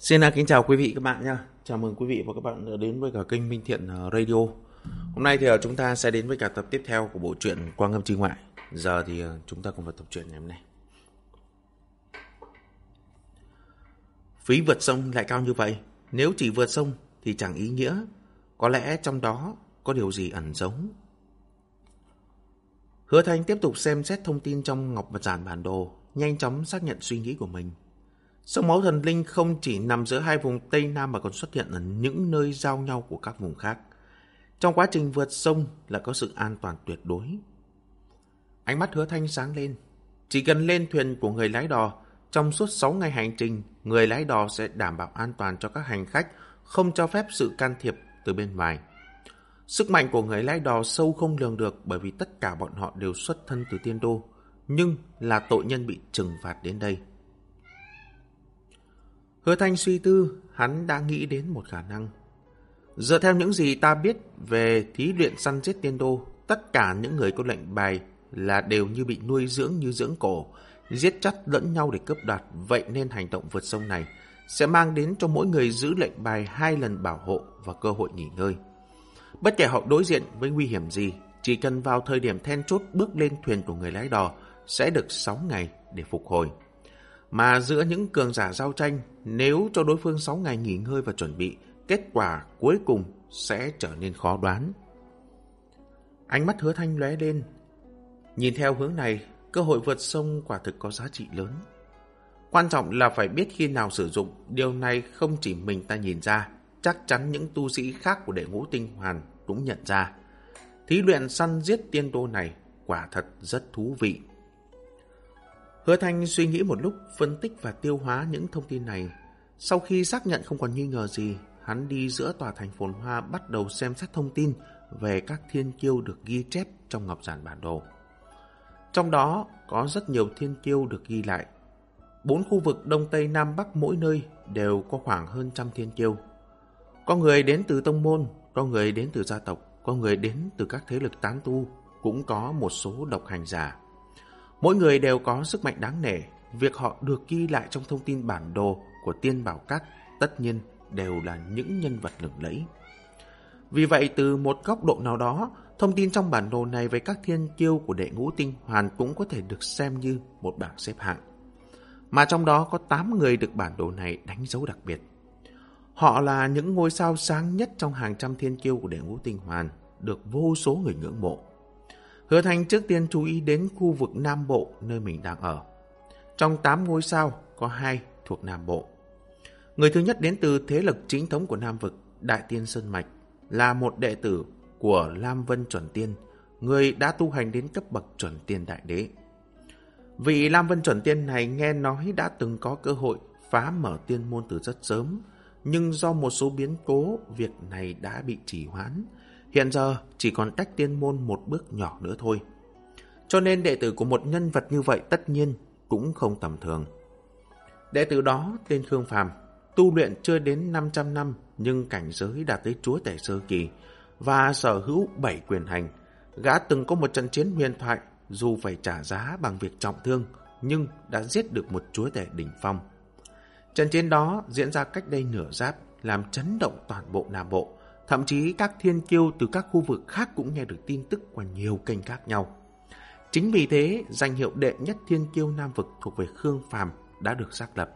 Xin à, kính chào quý vị các bạn nha. Chào mừng quý vị và các bạn à, đến với cả kênh Minh Thiện à, Radio. Hôm nay thì chúng ta sẽ đến với cả tập tiếp theo của bộ truyện Quang Âm Chi Ngoại. Giờ thì chúng ta cùng vào tập truyện ngày hôm nay. Phí vượt sông lại cao như vậy. Nếu chỉ vượt sông thì chẳng ý nghĩa. Có lẽ trong đó có điều gì ẩn giấu. Hứa Thanh tiếp tục xem xét thông tin trong ngọc vật giản bản đồ, nhanh chóng xác nhận suy nghĩ của mình. Sông máu thần linh không chỉ nằm giữa hai vùng Tây Nam mà còn xuất hiện ở những nơi giao nhau của các vùng khác. Trong quá trình vượt sông là có sự an toàn tuyệt đối. Ánh mắt hứa thanh sáng lên. Chỉ cần lên thuyền của người lái đò, trong suốt 6 ngày hành trình, người lái đò sẽ đảm bảo an toàn cho các hành khách, không cho phép sự can thiệp từ bên ngoài. Sức mạnh của người lái đò sâu không lường được bởi vì tất cả bọn họ đều xuất thân từ tiên đô, nhưng là tội nhân bị trừng phạt đến đây. Hứa Thanh suy tư, hắn đã nghĩ đến một khả năng. Dựa theo những gì ta biết về thí luyện săn giết tiên đô, tất cả những người có lệnh bài là đều như bị nuôi dưỡng như dưỡng cổ, giết chắt lẫn nhau để cướp đoạt, vậy nên hành động vượt sông này sẽ mang đến cho mỗi người giữ lệnh bài hai lần bảo hộ và cơ hội nghỉ ngơi. Bất kể họ đối diện với nguy hiểm gì, chỉ cần vào thời điểm then chốt bước lên thuyền của người lái đò sẽ được 6 ngày để phục hồi. Mà giữa những cường giả giao tranh, nếu cho đối phương 6 ngày nghỉ ngơi và chuẩn bị, kết quả cuối cùng sẽ trở nên khó đoán. Ánh mắt hứa thanh lóe lên. Nhìn theo hướng này, cơ hội vượt sông quả thực có giá trị lớn. Quan trọng là phải biết khi nào sử dụng, điều này không chỉ mình ta nhìn ra, chắc chắn những tu sĩ khác của đệ ngũ tinh hoàn cũng nhận ra. Thí luyện săn giết tiên đô này quả thật rất thú vị. Hứa Thanh suy nghĩ một lúc, phân tích và tiêu hóa những thông tin này. Sau khi xác nhận không còn nghi ngờ gì, hắn đi giữa tòa thành phồn hoa bắt đầu xem xét thông tin về các thiên kiêu được ghi chép trong ngọc giản bản đồ. Trong đó có rất nhiều thiên kiêu được ghi lại. Bốn khu vực Đông Tây Nam Bắc mỗi nơi đều có khoảng hơn trăm thiên kiêu. Có người đến từ tông môn, có người đến từ gia tộc, có người đến từ các thế lực tán tu, cũng có một số độc hành giả. Mỗi người đều có sức mạnh đáng nể, việc họ được ghi lại trong thông tin bản đồ của tiên bảo các tất nhiên đều là những nhân vật lừng lẫy. Vì vậy, từ một góc độ nào đó, thông tin trong bản đồ này về các thiên kiêu của đệ ngũ tinh hoàn cũng có thể được xem như một bảng xếp hạng. Mà trong đó có 8 người được bản đồ này đánh dấu đặc biệt. Họ là những ngôi sao sáng nhất trong hàng trăm thiên kiêu của đệ ngũ tinh hoàn, được vô số người ngưỡng mộ. Hứa Thành trước tiên chú ý đến khu vực Nam Bộ nơi mình đang ở. Trong 8 ngôi sao, có hai thuộc Nam Bộ. Người thứ nhất đến từ thế lực chính thống của Nam Vực, Đại Tiên Sơn Mạch, là một đệ tử của Lam Vân Chuẩn Tiên, người đã tu hành đến cấp bậc Chuẩn Tiên Đại Đế. Vị Lam Vân Chuẩn Tiên này nghe nói đã từng có cơ hội phá mở tiên môn từ rất sớm, nhưng do một số biến cố, việc này đã bị trì hoãn, Hiện giờ chỉ còn cách tiên môn một bước nhỏ nữa thôi. Cho nên đệ tử của một nhân vật như vậy tất nhiên cũng không tầm thường. Đệ tử đó tên Khương Phàm, tu luyện chưa đến 500 năm nhưng cảnh giới đạt tới chúa tể sơ kỳ và sở hữu bảy quyền hành. Gã từng có một trận chiến huyền thoại, dù phải trả giá bằng việc trọng thương, nhưng đã giết được một chúa tể đỉnh phong. Trận chiến đó diễn ra cách đây nửa giáp, làm chấn động toàn bộ Nam Bộ Thậm chí các thiên kiêu từ các khu vực khác cũng nghe được tin tức qua nhiều kênh khác nhau. Chính vì thế, danh hiệu đệ nhất thiên kiêu Nam Vực thuộc về Khương Phàm đã được xác lập.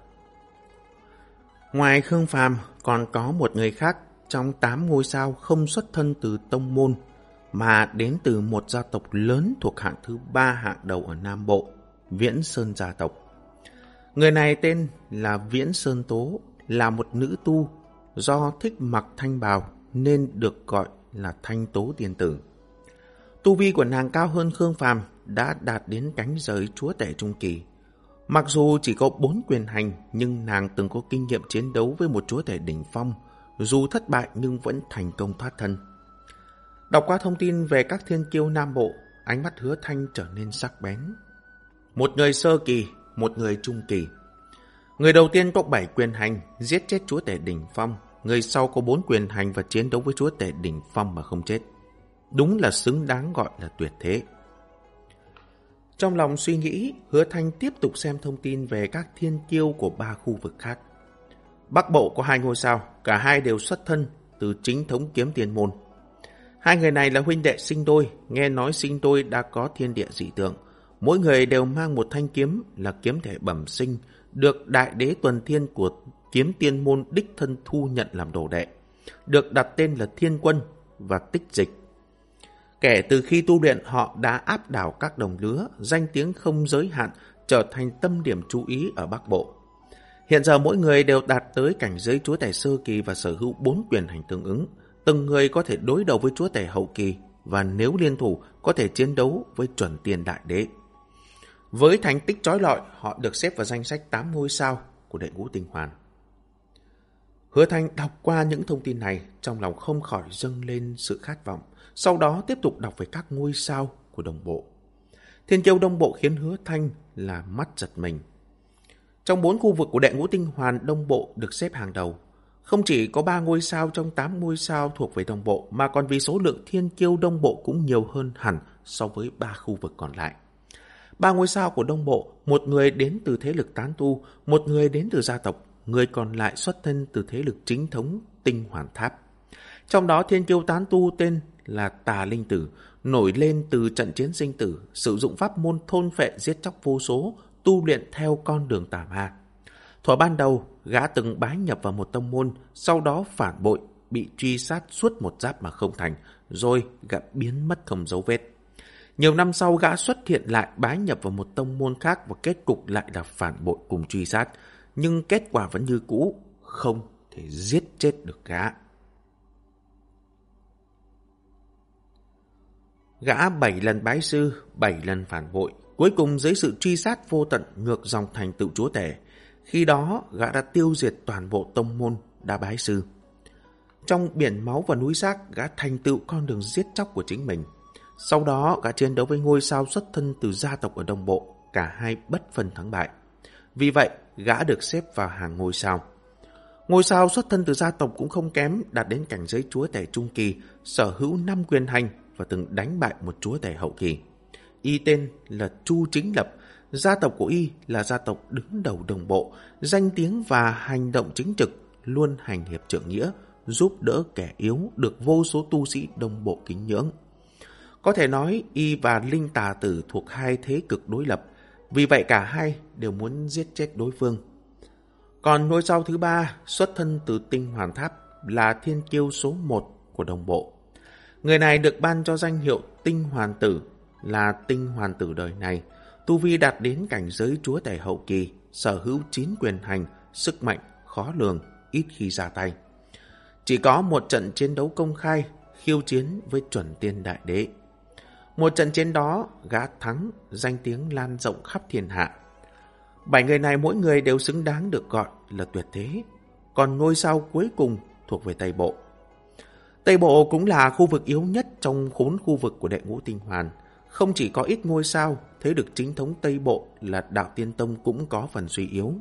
Ngoài Khương Phàm còn có một người khác trong 8 ngôi sao không xuất thân từ tông môn mà đến từ một gia tộc lớn thuộc hạng thứ ba hạng đầu ở Nam Bộ, Viễn Sơn gia tộc. Người này tên là Viễn Sơn Tố, là một nữ tu do thích mặc thanh bào nên được gọi là thanh tố tiền tử. Tu vi của nàng cao hơn Khương Phàm đã đạt đến cánh giới chúa tể trung kỳ. Mặc dù chỉ có bốn quyền hành, nhưng nàng từng có kinh nghiệm chiến đấu với một chúa tể đỉnh phong, dù thất bại nhưng vẫn thành công thoát thân. Đọc qua thông tin về các thiên kiêu Nam Bộ, ánh mắt hứa thanh trở nên sắc bén. Một người sơ kỳ, một người trung kỳ. Người đầu tiên có bảy quyền hành, giết chết chúa tể đỉnh phong, người sau có bốn quyền hành và chiến đấu với chúa tể đỉnh phong mà không chết. Đúng là xứng đáng gọi là tuyệt thế. Trong lòng suy nghĩ, hứa thanh tiếp tục xem thông tin về các thiên kiêu của ba khu vực khác. Bắc Bộ có hai ngôi sao, cả hai đều xuất thân từ chính thống kiếm tiền môn. Hai người này là huynh đệ sinh đôi, nghe nói sinh đôi đã có thiên địa dị tượng. Mỗi người đều mang một thanh kiếm là kiếm thể bẩm sinh, được đại đế tuần thiên của kiếm tiên môn đích thân thu nhận làm đồ đệ. Được đặt tên là Thiên Quân và Tích Dịch. Kể từ khi tu luyện họ đã áp đảo các đồng lứa, danh tiếng không giới hạn, trở thành tâm điểm chú ý ở Bắc Bộ. Hiện giờ mỗi người đều đạt tới cảnh giới chúa tể sơ kỳ và sở hữu bốn quyền hành tương ứng. Từng người có thể đối đầu với chúa tể hậu kỳ và nếu liên thủ có thể chiến đấu với chuẩn tiền đại đế. Với thành tích trói lọi, họ được xếp vào danh sách 8 ngôi sao của đệ ngũ tinh hoàn. Hứa Thanh đọc qua những thông tin này, trong lòng không khỏi dâng lên sự khát vọng, sau đó tiếp tục đọc về các ngôi sao của đồng bộ. Thiên kiêu đông bộ khiến Hứa Thanh là mắt giật mình. Trong bốn khu vực của đệ ngũ tinh hoàn đông bộ được xếp hàng đầu, không chỉ có 3 ngôi sao trong 8 ngôi sao thuộc về đông bộ, mà còn vì số lượng thiên kiêu đông bộ cũng nhiều hơn hẳn so với 3 khu vực còn lại. Ba ngôi sao của đông bộ, một người đến từ thế lực tán tu, một người đến từ gia tộc, người còn lại xuất thân từ thế lực chính thống tinh hoàn tháp. Trong đó thiên kiêu tán tu tên là Tà Linh Tử, nổi lên từ trận chiến sinh tử, sử dụng pháp môn thôn phệ giết chóc vô số, tu luyện theo con đường tà ma. Thuở ban đầu, gã từng bái nhập vào một tông môn, sau đó phản bội, bị truy sát suốt một giáp mà không thành, rồi gã biến mất không dấu vết. Nhiều năm sau gã xuất hiện lại bái nhập vào một tông môn khác và kết cục lại là phản bội cùng truy sát, nhưng kết quả vẫn như cũ, không thể giết chết được gã. Gã bảy lần bái sư, bảy lần phản bội, cuối cùng dưới sự truy sát vô tận ngược dòng thành tựu chúa tể. Khi đó, gã đã tiêu diệt toàn bộ tông môn đã bái sư. Trong biển máu và núi xác, gã thành tựu con đường giết chóc của chính mình. Sau đó, gã chiến đấu với ngôi sao xuất thân từ gia tộc ở Đông Bộ, cả hai bất phân thắng bại. Vì vậy, gã được xếp vào hàng ngôi sao. Ngôi sao xuất thân từ gia tộc cũng không kém, đạt đến cảnh giới chúa tể trung kỳ, sở hữu năm quyền hành và từng đánh bại một chúa tể hậu kỳ. Y tên là Chu Chính Lập, gia tộc của Y là gia tộc đứng đầu đồng bộ, danh tiếng và hành động chính trực, luôn hành hiệp trượng nghĩa, giúp đỡ kẻ yếu được vô số tu sĩ đồng bộ kính nhưỡng. Có thể nói Y và Linh Tà Tử thuộc hai thế cực đối lập, vì vậy cả hai đều muốn giết chết đối phương. Còn ngôi sao thứ ba xuất thân từ tinh hoàn tháp là thiên kiêu số một của đồng bộ. Người này được ban cho danh hiệu tinh hoàn tử là tinh hoàn tử đời này. Tu Vi đạt đến cảnh giới chúa tể hậu kỳ, sở hữu chín quyền hành, sức mạnh, khó lường, ít khi ra tay. Chỉ có một trận chiến đấu công khai, khiêu chiến với chuẩn tiên đại đế. Một trận chiến đó, gã thắng, danh tiếng lan rộng khắp thiên hạ. Bảy người này mỗi người đều xứng đáng được gọi là tuyệt thế. Còn ngôi sao cuối cùng thuộc về Tây Bộ. Tây Bộ cũng là khu vực yếu nhất trong khốn khu vực của đệ ngũ tinh hoàn. Không chỉ có ít ngôi sao, thế được chính thống Tây Bộ là đạo tiên tông cũng có phần suy yếu.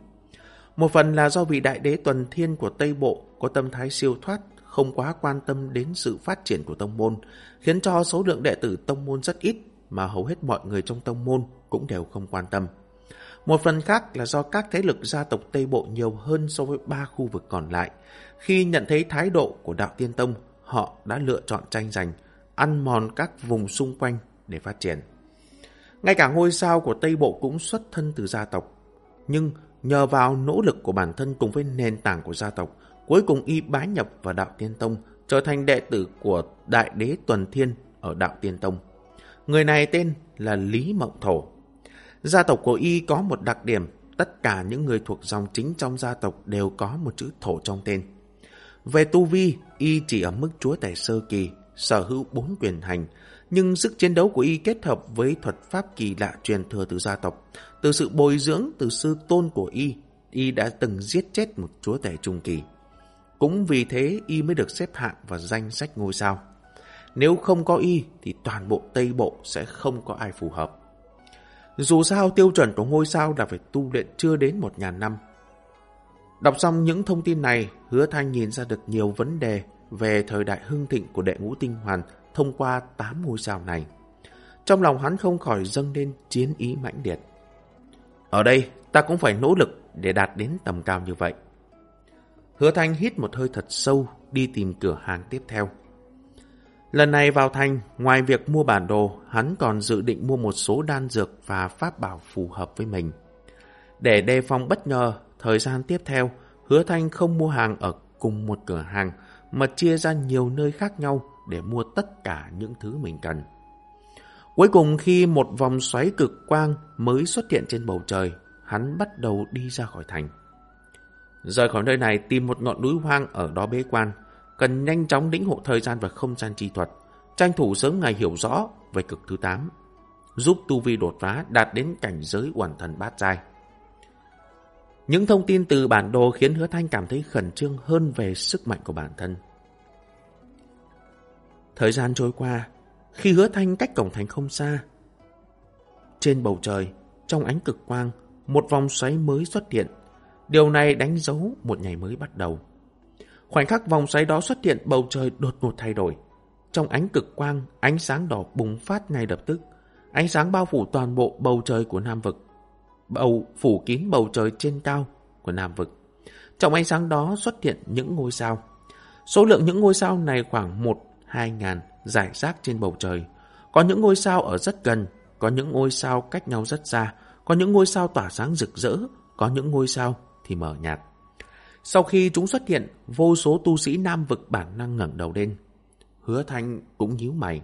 Một phần là do vị đại đế tuần thiên của Tây Bộ có tâm thái siêu thoát, không quá quan tâm đến sự phát triển của tông môn, khiến cho số lượng đệ tử tông môn rất ít, mà hầu hết mọi người trong tông môn cũng đều không quan tâm. Một phần khác là do các thế lực gia tộc Tây Bộ nhiều hơn so với ba khu vực còn lại. Khi nhận thấy thái độ của đạo tiên tông, họ đã lựa chọn tranh giành, ăn mòn các vùng xung quanh để phát triển. Ngay cả ngôi sao của Tây Bộ cũng xuất thân từ gia tộc. Nhưng nhờ vào nỗ lực của bản thân cùng với nền tảng của gia tộc, cuối cùng y bái nhập vào đạo tiên tông, trở thành đệ tử của Đại đế Tuần Thiên ở đạo tiên tông. Người này tên là Lý Mộng Thổ. Gia tộc của y có một đặc điểm, tất cả những người thuộc dòng chính trong gia tộc đều có một chữ thổ trong tên. Về tu vi, y chỉ ở mức chúa tể sơ kỳ, sở hữu bốn quyền hành, nhưng sức chiến đấu của y kết hợp với thuật pháp kỳ lạ truyền thừa từ gia tộc. Từ sự bồi dưỡng từ sư tôn của y, y đã từng giết chết một chúa tể trung kỳ. Cũng vì thế y mới được xếp hạng vào danh sách ngôi sao. Nếu không có y thì toàn bộ Tây Bộ sẽ không có ai phù hợp. Dù sao tiêu chuẩn của ngôi sao là phải tu luyện chưa đến một ngàn năm. Đọc xong những thông tin này, hứa thanh nhìn ra được nhiều vấn đề về thời đại hưng thịnh của đệ ngũ tinh hoàn thông qua 8 ngôi sao này. Trong lòng hắn không khỏi dâng lên chiến ý mãnh liệt. Ở đây, ta cũng phải nỗ lực để đạt đến tầm cao như vậy. Hứa Thanh hít một hơi thật sâu, đi tìm cửa hàng tiếp theo. Lần này vào thành, ngoài việc mua bản đồ, hắn còn dự định mua một số đan dược và pháp bảo phù hợp với mình. Để đề phòng bất ngờ, thời gian tiếp theo, Hứa Thanh không mua hàng ở cùng một cửa hàng, mà chia ra nhiều nơi khác nhau để mua tất cả những thứ mình cần. Cuối cùng khi một vòng xoáy cực quang mới xuất hiện trên bầu trời, hắn bắt đầu đi ra khỏi thành. Rời khỏi nơi này tìm một ngọn núi hoang ở đó bế quan, cần nhanh chóng lĩnh hộ thời gian và không gian chi thuật, tranh thủ sớm ngày hiểu rõ về cực thứ 8, giúp tu vi đột phá đạt đến cảnh giới hoàn thần bát giai. Những thông tin từ bản đồ khiến Hứa Thanh cảm thấy khẩn trương hơn về sức mạnh của bản thân. Thời gian trôi qua, khi Hứa Thanh cách cổng thành không xa, trên bầu trời, trong ánh cực quang, một vòng xoáy mới xuất hiện. Điều này đánh dấu một ngày mới bắt đầu. Khoảnh khắc vòng xoáy đó xuất hiện, bầu trời đột ngột thay đổi. Trong ánh cực quang, ánh sáng đỏ bùng phát ngay lập tức. Ánh sáng bao phủ toàn bộ bầu trời của Nam Vực. Bầu phủ kín bầu trời trên cao của Nam Vực. Trong ánh sáng đó xuất hiện những ngôi sao. Số lượng những ngôi sao này khoảng 1-2 ngàn giải rác trên bầu trời. Có những ngôi sao ở rất gần, có những ngôi sao cách nhau rất xa, có những ngôi sao tỏa sáng rực rỡ, có những ngôi sao thì mờ nhạt. Sau khi chúng xuất hiện, vô số tu sĩ nam vực bản năng ngẩng đầu lên. Hứa Thanh cũng nhíu mày.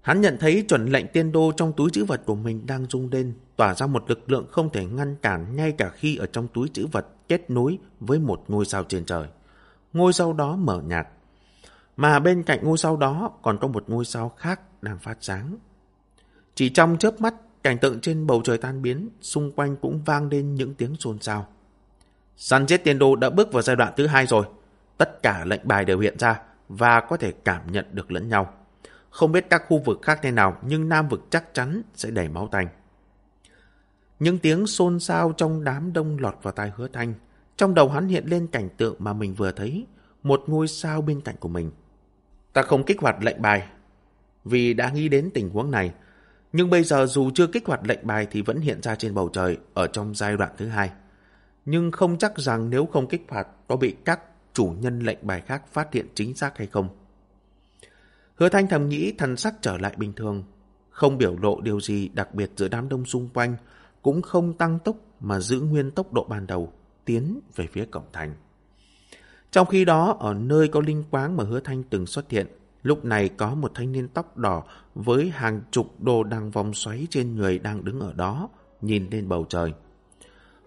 Hắn nhận thấy chuẩn lệnh tiên đô trong túi chữ vật của mình đang rung lên, tỏa ra một lực lượng không thể ngăn cản ngay cả khi ở trong túi chữ vật kết nối với một ngôi sao trên trời. Ngôi sao đó mở nhạt, mà bên cạnh ngôi sao đó còn có một ngôi sao khác đang phát sáng. Chỉ trong chớp mắt, cảnh tượng trên bầu trời tan biến, xung quanh cũng vang lên những tiếng xôn xao. Săn giết tiên đô đã bước vào giai đoạn thứ hai rồi. Tất cả lệnh bài đều hiện ra và có thể cảm nhận được lẫn nhau. Không biết các khu vực khác thế nào, nhưng Nam vực chắc chắn sẽ đầy máu tanh. Những tiếng xôn xao trong đám đông lọt vào tai hứa thanh. Trong đầu hắn hiện lên cảnh tượng mà mình vừa thấy, một ngôi sao bên cạnh của mình. Ta không kích hoạt lệnh bài, vì đã nghĩ đến tình huống này. Nhưng bây giờ dù chưa kích hoạt lệnh bài thì vẫn hiện ra trên bầu trời ở trong giai đoạn thứ hai nhưng không chắc rằng nếu không kích hoạt có bị các chủ nhân lệnh bài khác phát hiện chính xác hay không. Hứa Thanh thầm nghĩ thần sắc trở lại bình thường, không biểu lộ điều gì đặc biệt giữa đám đông xung quanh, cũng không tăng tốc mà giữ nguyên tốc độ ban đầu, tiến về phía cổng thành. Trong khi đó, ở nơi có linh quáng mà Hứa Thanh từng xuất hiện, lúc này có một thanh niên tóc đỏ với hàng chục đồ đang vòng xoáy trên người đang đứng ở đó, nhìn lên bầu trời.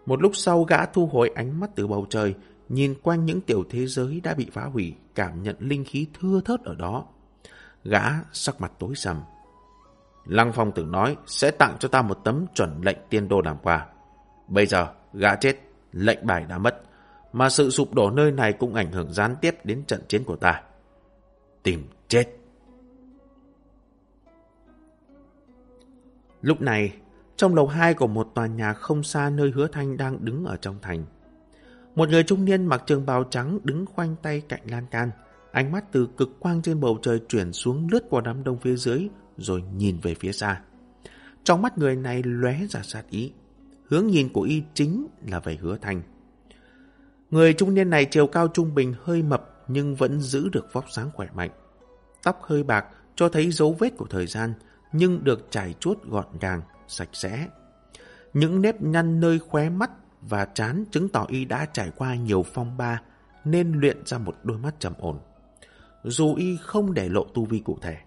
Một lúc sau gã thu hồi ánh mắt từ bầu trời, nhìn quanh những tiểu thế giới đã bị phá hủy, cảm nhận linh khí thưa thớt ở đó. Gã sắc mặt tối sầm. Lăng Phong từng nói sẽ tặng cho ta một tấm chuẩn lệnh tiên đô làm quà. Bây giờ, gã chết, lệnh bài đã mất, mà sự sụp đổ nơi này cũng ảnh hưởng gián tiếp đến trận chiến của ta. Tìm chết. Lúc này, trong lầu 2 của một tòa nhà không xa nơi hứa thanh đang đứng ở trong thành. Một người trung niên mặc trường bào trắng đứng khoanh tay cạnh lan can. Ánh mắt từ cực quang trên bầu trời chuyển xuống lướt qua đám đông phía dưới rồi nhìn về phía xa. Trong mắt người này lóe ra sát ý. Hướng nhìn của y chính là về hứa thanh. Người trung niên này chiều cao trung bình hơi mập nhưng vẫn giữ được vóc dáng khỏe mạnh. Tóc hơi bạc cho thấy dấu vết của thời gian nhưng được trải chuốt gọn gàng, sạch sẽ. Những nếp nhăn nơi khóe mắt và chán chứng tỏ y đã trải qua nhiều phong ba nên luyện ra một đôi mắt trầm ổn. Dù y không để lộ tu vi cụ thể,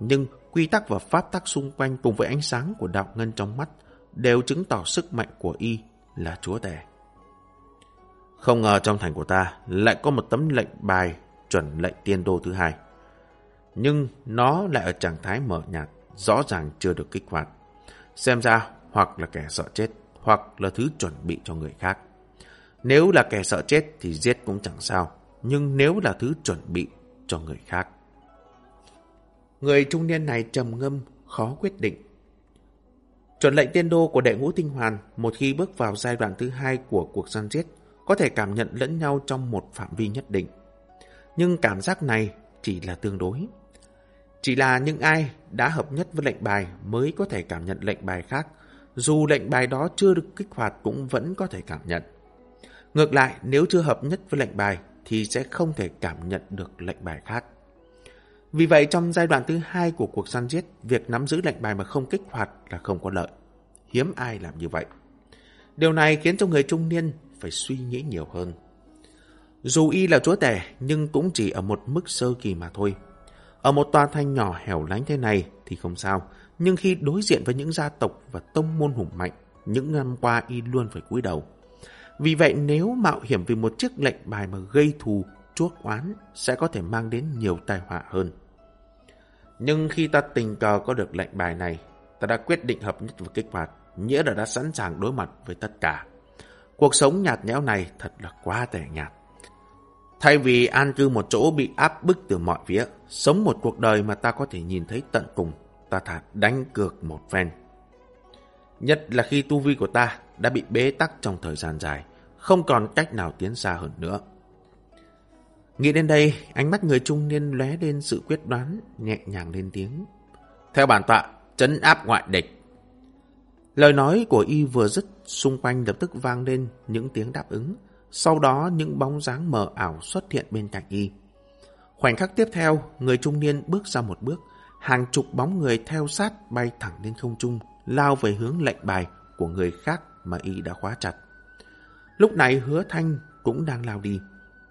nhưng quy tắc và pháp tắc xung quanh cùng với ánh sáng của đạo ngân trong mắt đều chứng tỏ sức mạnh của y là chúa tể. Không ngờ trong thành của ta lại có một tấm lệnh bài chuẩn lệnh tiên đô thứ hai. Nhưng nó lại ở trạng thái mở nhạt, rõ ràng chưa được kích hoạt. Xem ra hoặc là kẻ sợ chết, hoặc là thứ chuẩn bị cho người khác. Nếu là kẻ sợ chết thì giết cũng chẳng sao, nhưng nếu là thứ chuẩn bị cho người khác. Người trung niên này trầm ngâm, khó quyết định. Chuẩn lệnh tiên đô của đệ ngũ tinh hoàn một khi bước vào giai đoạn thứ hai của cuộc săn giết có thể cảm nhận lẫn nhau trong một phạm vi nhất định. Nhưng cảm giác này chỉ là tương đối. Chỉ là những ai đã hợp nhất với lệnh bài mới có thể cảm nhận lệnh bài khác, dù lệnh bài đó chưa được kích hoạt cũng vẫn có thể cảm nhận. Ngược lại, nếu chưa hợp nhất với lệnh bài thì sẽ không thể cảm nhận được lệnh bài khác. Vì vậy trong giai đoạn thứ hai của cuộc săn giết, việc nắm giữ lệnh bài mà không kích hoạt là không có lợi. Hiếm ai làm như vậy. Điều này khiến cho người trung niên phải suy nghĩ nhiều hơn. Dù y là chúa tể, nhưng cũng chỉ ở một mức sơ kỳ mà thôi. Ở một tòa thành nhỏ hẻo lánh thế này thì không sao, nhưng khi đối diện với những gia tộc và tông môn hùng mạnh, những năm qua y luôn phải cúi đầu. Vì vậy nếu mạo hiểm vì một chiếc lệnh bài mà gây thù, chuốc oán sẽ có thể mang đến nhiều tai họa hơn. Nhưng khi ta tình cờ có được lệnh bài này, ta đã quyết định hợp nhất và kích hoạt, nghĩa là đã sẵn sàng đối mặt với tất cả. Cuộc sống nhạt nhẽo này thật là quá tẻ nhạt. Thay vì an cư một chỗ bị áp bức từ mọi phía, sống một cuộc đời mà ta có thể nhìn thấy tận cùng, ta thà đánh cược một phen. Nhất là khi tu vi của ta đã bị bế tắc trong thời gian dài, không còn cách nào tiến xa hơn nữa. Nghĩ đến đây, ánh mắt người trung niên lóe lên sự quyết đoán, nhẹ nhàng lên tiếng. Theo bản tọa, chấn áp ngoại địch. Lời nói của y vừa dứt, xung quanh lập tức vang lên những tiếng đáp ứng. Sau đó những bóng dáng mờ ảo xuất hiện bên cạnh y. Khoảnh khắc tiếp theo, người trung niên bước ra một bước, hàng chục bóng người theo sát bay thẳng lên không trung, lao về hướng lệnh bài của người khác mà y đã khóa chặt. Lúc này hứa thanh cũng đang lao đi,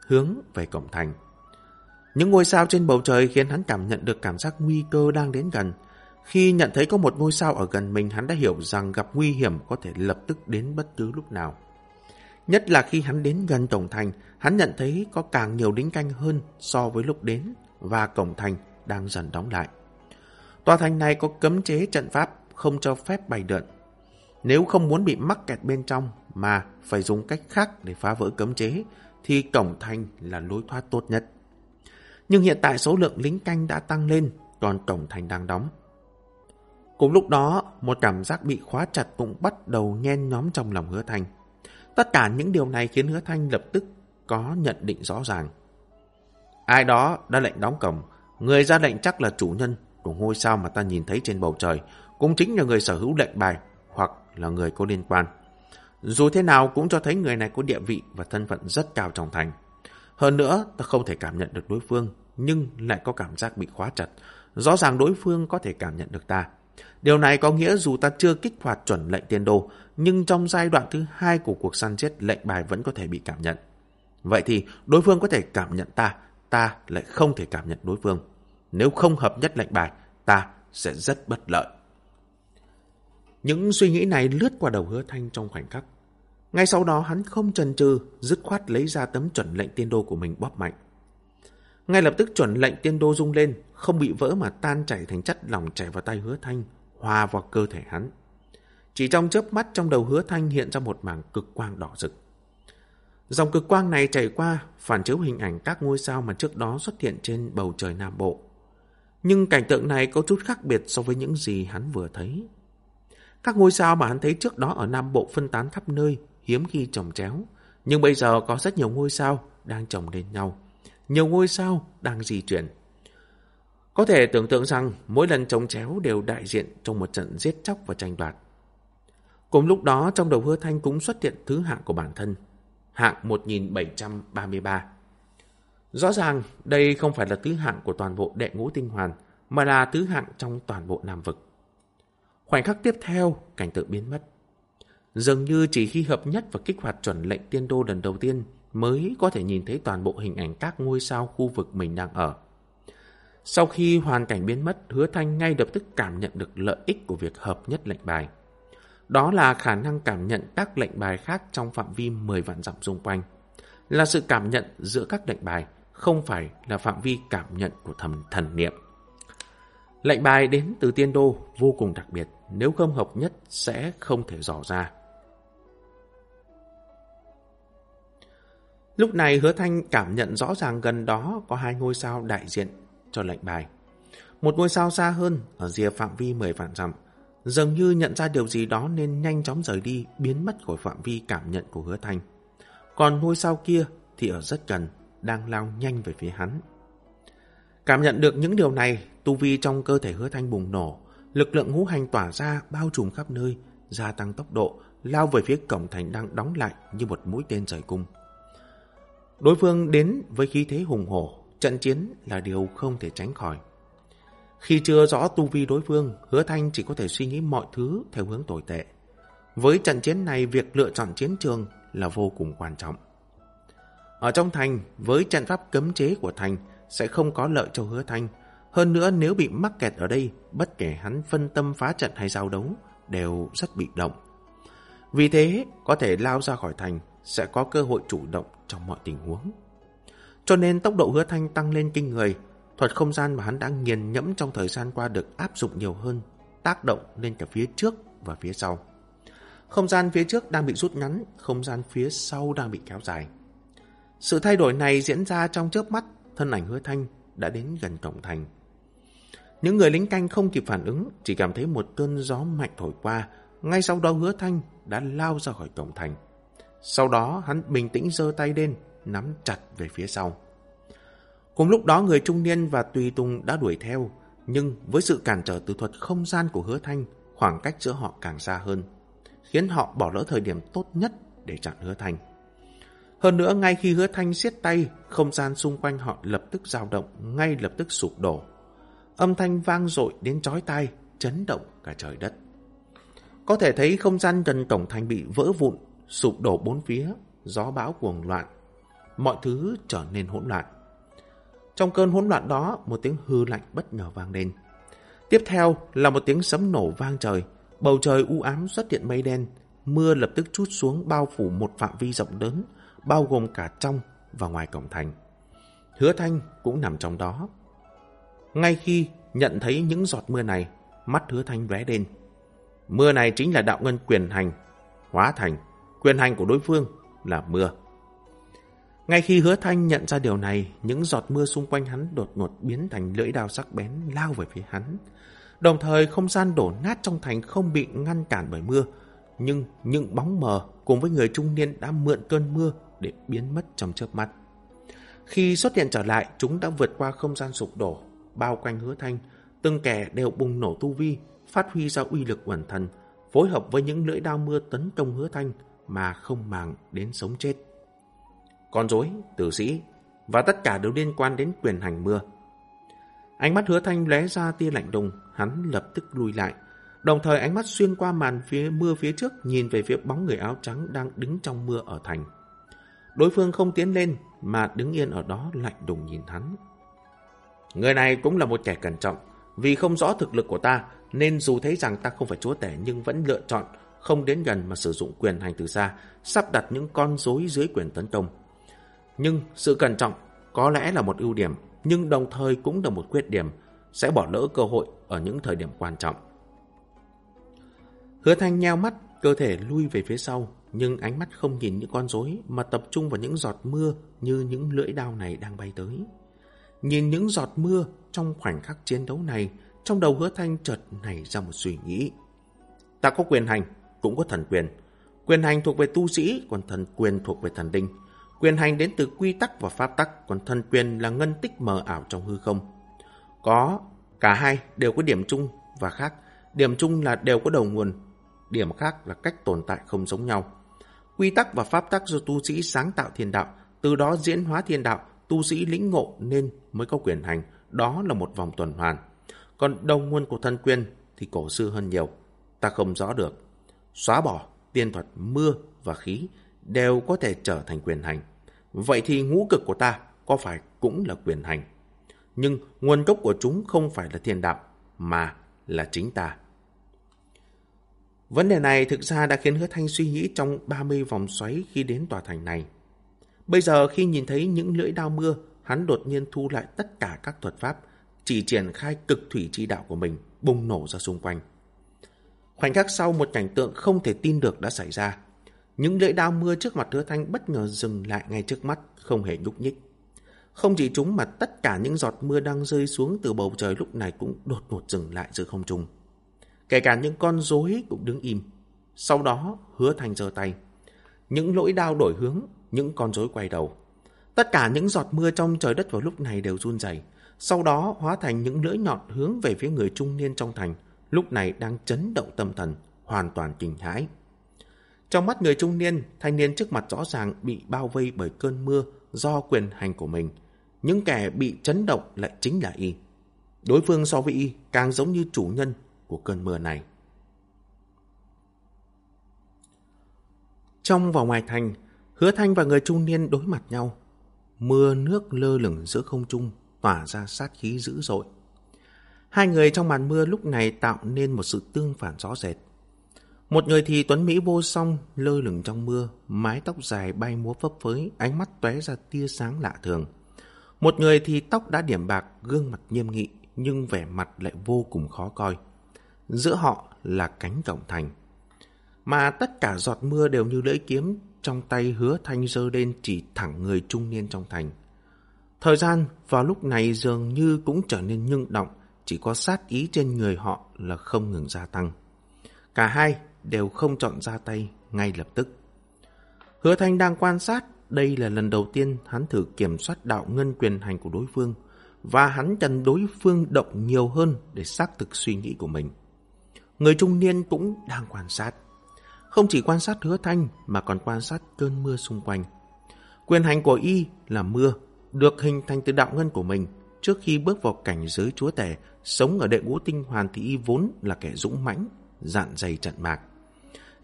hướng về cổng thành. Những ngôi sao trên bầu trời khiến hắn cảm nhận được cảm giác nguy cơ đang đến gần. Khi nhận thấy có một ngôi sao ở gần mình, hắn đã hiểu rằng gặp nguy hiểm có thể lập tức đến bất cứ lúc nào. Nhất là khi hắn đến gần cổng thành, hắn nhận thấy có càng nhiều lính canh hơn so với lúc đến và cổng thành đang dần đóng lại. Tòa thành này có cấm chế trận pháp không cho phép bày đợn. Nếu không muốn bị mắc kẹt bên trong mà phải dùng cách khác để phá vỡ cấm chế, thì cổng thành là lối thoát tốt nhất. Nhưng hiện tại số lượng lính canh đã tăng lên, còn cổng thành đang đóng. Cùng lúc đó, một cảm giác bị khóa chặt cũng bắt đầu nhen nhóm trong lòng hứa thành Tất cả những điều này khiến hứa thanh lập tức có nhận định rõ ràng. Ai đó đã lệnh đóng cổng, người ra lệnh chắc là chủ nhân của ngôi sao mà ta nhìn thấy trên bầu trời, cũng chính là người sở hữu lệnh bài hoặc là người có liên quan. Dù thế nào cũng cho thấy người này có địa vị và thân phận rất cao trong thành. Hơn nữa, ta không thể cảm nhận được đối phương, nhưng lại có cảm giác bị khóa chặt. Rõ ràng đối phương có thể cảm nhận được ta. Điều này có nghĩa dù ta chưa kích hoạt chuẩn lệnh tiên đô, nhưng trong giai đoạn thứ hai của cuộc săn chết lệnh bài vẫn có thể bị cảm nhận. Vậy thì đối phương có thể cảm nhận ta, ta lại không thể cảm nhận đối phương. Nếu không hợp nhất lệnh bài, ta sẽ rất bất lợi. Những suy nghĩ này lướt qua đầu hứa thanh trong khoảnh khắc. Ngay sau đó hắn không chần chừ, dứt khoát lấy ra tấm chuẩn lệnh tiên đô của mình bóp mạnh. Ngay lập tức chuẩn lệnh tiên đô rung lên, không bị vỡ mà tan chảy thành chất lỏng chảy vào tay hứa thanh, hòa vào cơ thể hắn. Chỉ trong chớp mắt trong đầu hứa thanh hiện ra một mảng cực quang đỏ rực. Dòng cực quang này chảy qua, phản chiếu hình ảnh các ngôi sao mà trước đó xuất hiện trên bầu trời Nam Bộ. Nhưng cảnh tượng này có chút khác biệt so với những gì hắn vừa thấy. Các ngôi sao mà hắn thấy trước đó ở Nam Bộ phân tán khắp nơi, hiếm khi chồng chéo. Nhưng bây giờ có rất nhiều ngôi sao đang chồng lên nhau. Nhiều ngôi sao đang di chuyển. Có thể tưởng tượng rằng mỗi lần chồng chéo đều đại diện trong một trận giết chóc và tranh đoạt. Cùng lúc đó trong đầu hứa thanh cũng xuất hiện thứ hạng của bản thân. Hạng 1733. Rõ ràng đây không phải là thứ hạng của toàn bộ đệ ngũ tinh hoàn, mà là thứ hạng trong toàn bộ Nam Vực. Khoảnh khắc tiếp theo, cảnh tượng biến mất. Dường như chỉ khi hợp nhất và kích hoạt chuẩn lệnh tiên đô lần đầu tiên mới có thể nhìn thấy toàn bộ hình ảnh các ngôi sao khu vực mình đang ở. Sau khi hoàn cảnh biến mất, hứa thanh ngay lập tức cảm nhận được lợi ích của việc hợp nhất lệnh bài. Đó là khả năng cảm nhận các lệnh bài khác trong phạm vi 10 vạn dặm xung quanh. Là sự cảm nhận giữa các lệnh bài, không phải là phạm vi cảm nhận của thầm thần niệm. Lệnh bài đến từ tiên đô vô cùng đặc biệt, nếu không hợp nhất sẽ không thể dò ra. Lúc này hứa thanh cảm nhận rõ ràng gần đó có hai ngôi sao đại diện cho lệnh bài. Một ngôi sao xa hơn, ở rìa phạm vi 10 vạn dặm, dường như nhận ra điều gì đó nên nhanh chóng rời đi, biến mất khỏi phạm vi cảm nhận của hứa thanh. Còn ngôi sao kia thì ở rất gần, đang lao nhanh về phía hắn. Cảm nhận được những điều này, tu vi trong cơ thể hứa thanh bùng nổ, lực lượng ngũ hành tỏa ra bao trùm khắp nơi, gia tăng tốc độ, lao về phía cổng thành đang đóng lại như một mũi tên rời cung. Đối phương đến với khí thế hùng hổ, trận chiến là điều không thể tránh khỏi. Khi chưa rõ tu vi đối phương, hứa thanh chỉ có thể suy nghĩ mọi thứ theo hướng tồi tệ. Với trận chiến này, việc lựa chọn chiến trường là vô cùng quan trọng. Ở trong thành, với trận pháp cấm chế của thành sẽ không có lợi cho hứa thanh. Hơn nữa nếu bị mắc kẹt ở đây, bất kể hắn phân tâm phá trận hay giao đấu, đều rất bị động. Vì thế, có thể lao ra khỏi thành sẽ có cơ hội chủ động trong mọi tình huống. Cho nên tốc độ hứa thanh tăng lên kinh người, thuật không gian mà hắn đã nghiền nhẫm trong thời gian qua được áp dụng nhiều hơn, tác động lên cả phía trước và phía sau. Không gian phía trước đang bị rút ngắn, không gian phía sau đang bị kéo dài. Sự thay đổi này diễn ra trong chớp mắt, thân ảnh hứa thanh đã đến gần cổng thành. Những người lính canh không kịp phản ứng, chỉ cảm thấy một cơn gió mạnh thổi qua, ngay sau đó hứa thanh đã lao ra khỏi cổng thành. Sau đó hắn bình tĩnh giơ tay lên, nắm chặt về phía sau. Cùng lúc đó người trung niên và tùy tùng đã đuổi theo, nhưng với sự cản trở từ thuật không gian của hứa thanh, khoảng cách giữa họ càng xa hơn, khiến họ bỏ lỡ thời điểm tốt nhất để chặn hứa thanh. Hơn nữa, ngay khi hứa thanh siết tay, không gian xung quanh họ lập tức dao động, ngay lập tức sụp đổ. Âm thanh vang dội đến chói tai, chấn động cả trời đất. Có thể thấy không gian gần tổng thành bị vỡ vụn, sụp đổ bốn phía, gió bão cuồng loạn. Mọi thứ trở nên hỗn loạn. Trong cơn hỗn loạn đó, một tiếng hư lạnh bất ngờ vang lên. Tiếp theo là một tiếng sấm nổ vang trời, bầu trời u ám xuất hiện mây đen, mưa lập tức chút xuống bao phủ một phạm vi rộng lớn, bao gồm cả trong và ngoài cổng thành. Hứa Thanh cũng nằm trong đó. Ngay khi nhận thấy những giọt mưa này, mắt Hứa Thanh lóe lên. Mưa này chính là đạo ngân quyền hành, hóa thành. Quyền hành của đối phương là mưa. Ngay khi hứa thanh nhận ra điều này, những giọt mưa xung quanh hắn đột ngột biến thành lưỡi đao sắc bén lao về phía hắn. Đồng thời không gian đổ nát trong thành không bị ngăn cản bởi mưa, nhưng những bóng mờ cùng với người trung niên đã mượn cơn mưa để biến mất trong chớp mắt. Khi xuất hiện trở lại, chúng đã vượt qua không gian sụp đổ, bao quanh hứa thanh, từng kẻ đều bùng nổ tu vi, phát huy ra uy lực quẩn thần, phối hợp với những lưỡi đao mưa tấn công hứa thanh mà không màng đến sống chết. Con rối, tử sĩ và tất cả đều liên quan đến quyền hành mưa. Ánh mắt hứa thanh lóe ra tia lạnh đùng, hắn lập tức lùi lại, đồng thời ánh mắt xuyên qua màn phía mưa phía trước nhìn về phía bóng người áo trắng đang đứng trong mưa ở thành. Đối phương không tiến lên mà đứng yên ở đó lạnh đùng nhìn hắn. Người này cũng là một kẻ cẩn trọng, vì không rõ thực lực của ta nên dù thấy rằng ta không phải chúa tể nhưng vẫn lựa chọn không đến gần mà sử dụng quyền hành từ xa, sắp đặt những con rối dưới quyền tấn công. Nhưng sự cẩn trọng có lẽ là một ưu điểm, nhưng đồng thời cũng là một khuyết điểm, sẽ bỏ lỡ cơ hội ở những thời điểm quan trọng. Hứa Thanh nheo mắt, cơ thể lui về phía sau, nhưng ánh mắt không nhìn những con rối mà tập trung vào những giọt mưa như những lưỡi đao này đang bay tới. Nhìn những giọt mưa trong khoảnh khắc chiến đấu này, trong đầu hứa thanh chợt nảy ra một suy nghĩ. Ta có quyền hành, cũng có thần quyền. Quyền hành thuộc về tu sĩ, còn thần quyền thuộc về thần đinh. Quyền hành đến từ quy tắc và pháp tắc, còn thân quyền là ngân tích mờ ảo trong hư không. Có, cả hai đều có điểm chung và khác. Điểm chung là đều có đầu nguồn, điểm khác là cách tồn tại không giống nhau. Quy tắc và pháp tắc do tu sĩ sáng tạo thiên đạo, từ đó diễn hóa thiên đạo, tu sĩ lĩnh ngộ nên mới có quyền hành, đó là một vòng tuần hoàn. Còn đầu nguồn của thân quyền thì cổ xưa hơn nhiều, ta không rõ được. Xóa bỏ tiên thuật mưa và khí đều có thể trở thành quyền hành. Vậy thì ngũ cực của ta có phải cũng là quyền hành? Nhưng nguồn gốc của chúng không phải là thiên đạo, mà là chính ta. Vấn đề này thực ra đã khiến hứa thanh suy nghĩ trong 30 vòng xoáy khi đến tòa thành này. Bây giờ khi nhìn thấy những lưỡi đao mưa, hắn đột nhiên thu lại tất cả các thuật pháp, chỉ triển khai cực thủy chi đạo của mình, bùng nổ ra xung quanh. Khoảnh khắc sau một cảnh tượng không thể tin được đã xảy ra. Những lưỡi đao mưa trước mặt hứa thanh bất ngờ dừng lại ngay trước mắt, không hề nhúc nhích. Không chỉ chúng mà tất cả những giọt mưa đang rơi xuống từ bầu trời lúc này cũng đột ngột dừng lại giữa không trung. Kể cả những con rối cũng đứng im. Sau đó hứa thanh giơ tay. Những lỗi đao đổi hướng, những con rối quay đầu. Tất cả những giọt mưa trong trời đất vào lúc này đều run rẩy, sau đó hóa thành những lưỡi nhọn hướng về phía người trung niên trong thành, lúc này đang chấn động tâm thần, hoàn toàn kinh hãi. Trong mắt người trung niên, thanh niên trước mặt rõ ràng bị bao vây bởi cơn mưa do quyền hành của mình. Những kẻ bị chấn động lại chính là y. Đối phương so với y càng giống như chủ nhân của cơn mưa này. Trong và ngoài thành, hứa thanh và người trung niên đối mặt nhau. Mưa nước lơ lửng giữa không trung, tỏa ra sát khí dữ dội. Hai người trong màn mưa lúc này tạo nên một sự tương phản rõ rệt. Một người thì tuấn Mỹ vô song, lơ lửng trong mưa, mái tóc dài bay múa phấp phới, ánh mắt tóe ra tia sáng lạ thường. Một người thì tóc đã điểm bạc, gương mặt nghiêm nghị, nhưng vẻ mặt lại vô cùng khó coi. Giữa họ là cánh cổng thành. Mà tất cả giọt mưa đều như lưỡi kiếm trong tay hứa thanh dơ lên chỉ thẳng người trung niên trong thành. Thời gian vào lúc này dường như cũng trở nên nhưng động, chỉ có sát ý trên người họ là không ngừng gia tăng. Cả hai đều không chọn ra tay ngay lập tức. Hứa Thanh đang quan sát, đây là lần đầu tiên hắn thử kiểm soát đạo ngân quyền hành của đối phương, và hắn cần đối phương động nhiều hơn để xác thực suy nghĩ của mình. Người trung niên cũng đang quan sát. Không chỉ quan sát hứa thanh mà còn quan sát cơn mưa xung quanh. Quyền hành của y là mưa, được hình thành từ đạo ngân của mình. Trước khi bước vào cảnh giới chúa tể, sống ở đệ ngũ tinh hoàn thì y vốn là kẻ dũng mãnh, dạn dày trận mạc.